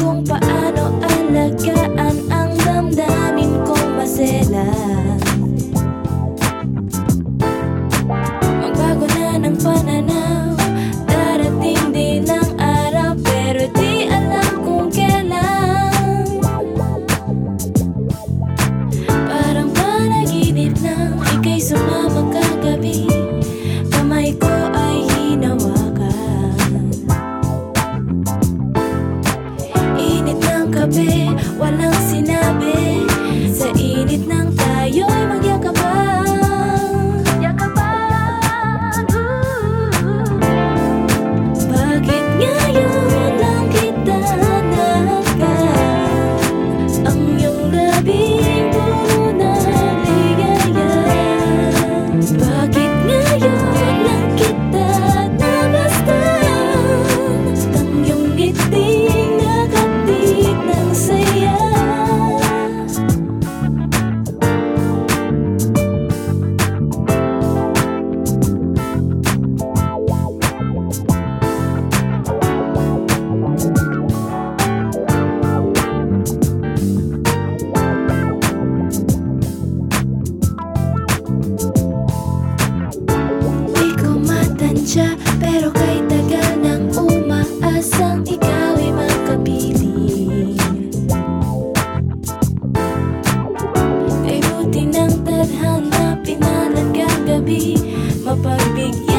kung paano wape wala sina probinsya Pero kay tagal nang umaasang ikaw'y makapiling Kay buti ng tadhana pinanagagabi Mapagbigyan